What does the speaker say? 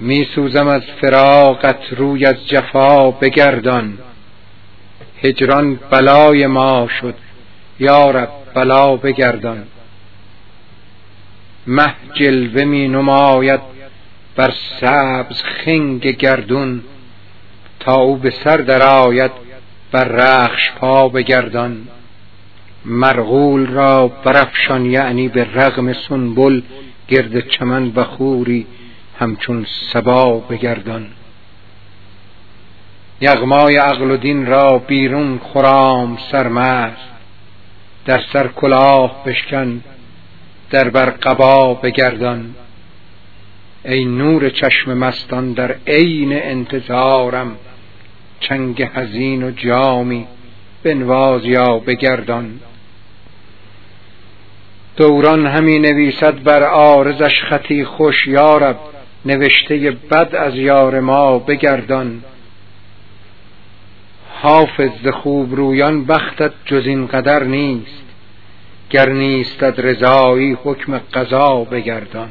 می سوزم از فراقت روی از جفا بگردان. هجران بلای ما شد یارب بلا بگردان. مه جلوه می نماید بر سبز خنگ گردون تا او به سر درآید بر رخش پا بگردان. مرغول را برفشان یعنی به رغم سنبل گرد چمن بخوری همچون سبا بگردان. یغمای عقل و دین را بیرون خرام سرمست. در سر کلاه بشکن در بر قبا بگردان. ای نور چشم مستان در عین انتظارم چنگ حزین و جامی بنواز یا بگردان. دوران همی نویسد بر عارضش خطی خوش یارب نوشته بد از یار ما بگردان. حافظ خوب رویان بختت جز این قدر نیست گر نیستت رضایی حکم قضا بگردان.